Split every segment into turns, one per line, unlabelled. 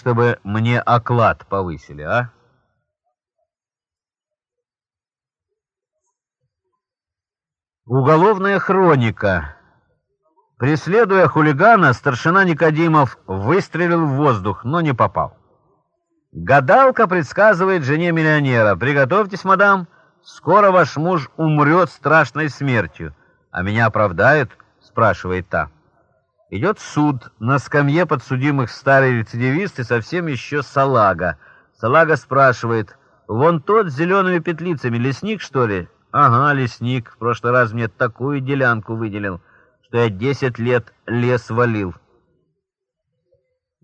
чтобы мне оклад повысили, а? Уголовная хроника. Преследуя хулигана, старшина Никодимов выстрелил в воздух, но не попал. Гадалка предсказывает жене миллионера. «Приготовьтесь, мадам, скоро ваш муж умрет страшной смертью». «А меня оправдают?» — спрашивает та. Идет суд. На скамье подсудимых старый рецидивист и совсем еще салага. Салага спрашивает, «Вон тот с зелеными петлицами, лесник, что ли?» «Ага, лесник. В прошлый раз мне такую делянку выделил, что я десять лет лес валил».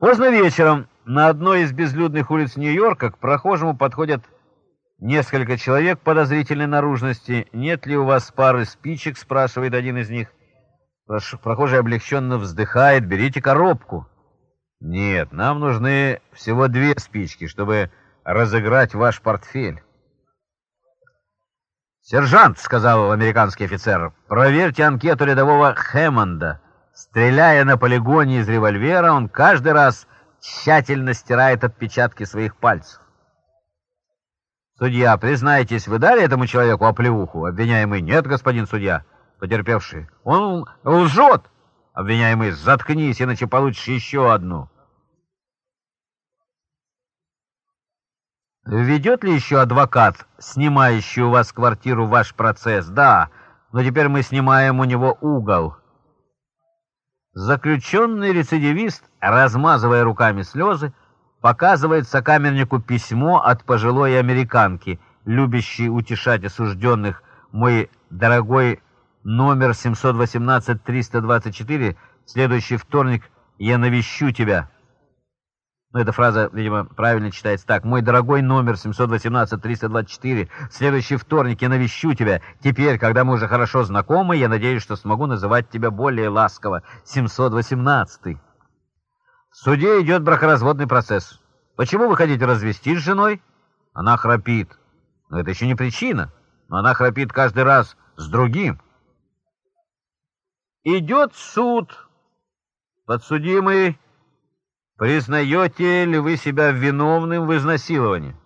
Поздно вечером на одной из безлюдных улиц Нью-Йорка к прохожему подходят несколько человек подозрительной наружности. «Нет ли у вас пары спичек?» — спрашивает один из них. Прохожий облегченно вздыхает. «Берите коробку». «Нет, нам нужны всего две спички, чтобы разыграть ваш портфель». «Сержант», — сказал американский офицер, — «проверьте анкету рядового Хэммонда. Стреляя на полигоне из револьвера, он каждый раз тщательно стирает отпечатки своих пальцев. «Судья, признайтесь, вы дали этому человеку оплеуху?» Обвиняемый, «Нет, господин судья». Потерпевший, «Он лжет!» Обвиняемый, «Заткнись, иначе получишь еще одну». Ведет ли еще адвокат, снимающий у вас квартиру, ваш процесс? Да, но теперь мы снимаем у него угол. Заключенный рецидивист, размазывая руками слезы, показывает сокамернику письмо от пожилой американки, любящей утешать осужденных. «Мой дорогой номер 718-324, следующий вторник я навещу тебя». Ну, эта фраза, видимо, правильно читается так. «Мой дорогой номер 718-324, следующий вторник я навещу тебя. Теперь, когда мы уже хорошо знакомы, я надеюсь, что смогу называть тебя более ласково. 718 В суде идет бракоразводный процесс. Почему вы хотите развестись с женой? Она храпит. Но это еще не причина. Но она храпит каждый раз с другим. Идет суд. Подсудимый Признаете ли вы себя виновным в изнасиловании?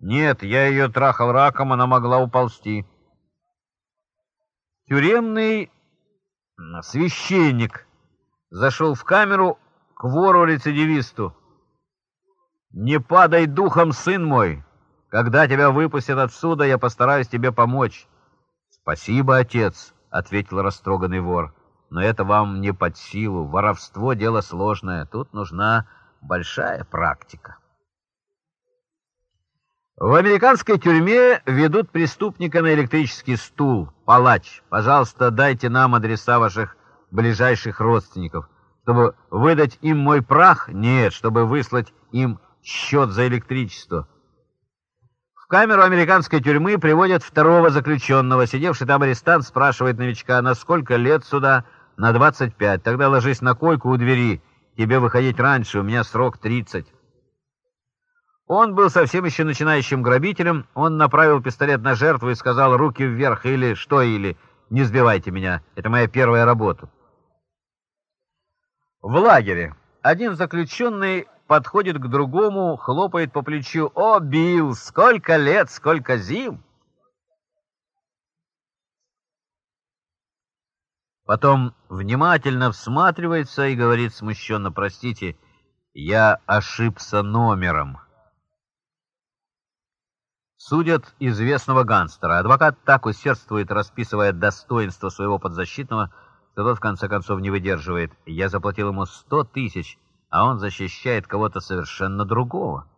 Нет, я ее трахал раком, она могла уползти. Тюремный священник зашел в камеру к вору-рецидивисту. «Не падай духом, сын мой! Когда тебя выпустят отсюда, я постараюсь тебе помочь». «Спасибо, отец», — ответил растроганный вор но это вам не под силу. Воровство — дело сложное, тут нужна большая практика. В американской тюрьме ведут преступника на электрический стул. Палач, пожалуйста, дайте нам адреса ваших ближайших родственников. Чтобы выдать им мой прах? Нет, чтобы выслать им счет за электричество. В камеру американской тюрьмы приводят второго заключенного. Сидевший там арестант спрашивает новичка, на сколько лет сюда на 25. Тогда ложись на койку у двери. Тебе выходить раньше, у меня срок 30. Он был совсем еще начинающим грабителем. Он направил пистолет на жертву и сказал «руки вверх» или «что» или «не сбивайте меня, это моя первая работа». В лагере один заключенный подходит к другому, хлопает по плечу «О, Билл, сколько лет, сколько зим!» Потом внимательно всматривается и говорит смущенно, «Простите, я ошибся номером». Судят известного гангстера. Адвокат так усердствует, расписывая достоинство своего подзащитного, что тот в конце концов не выдерживает. Я заплатил ему сто тысяч, а он защищает кого-то совершенно другого.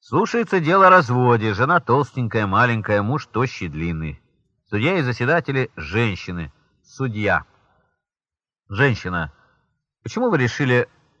Слушается дело о разводе. Жена толстенькая, маленькая, муж тощий, длинный. Судья и заседатели – женщины. Судья. Женщина. Почему вы решили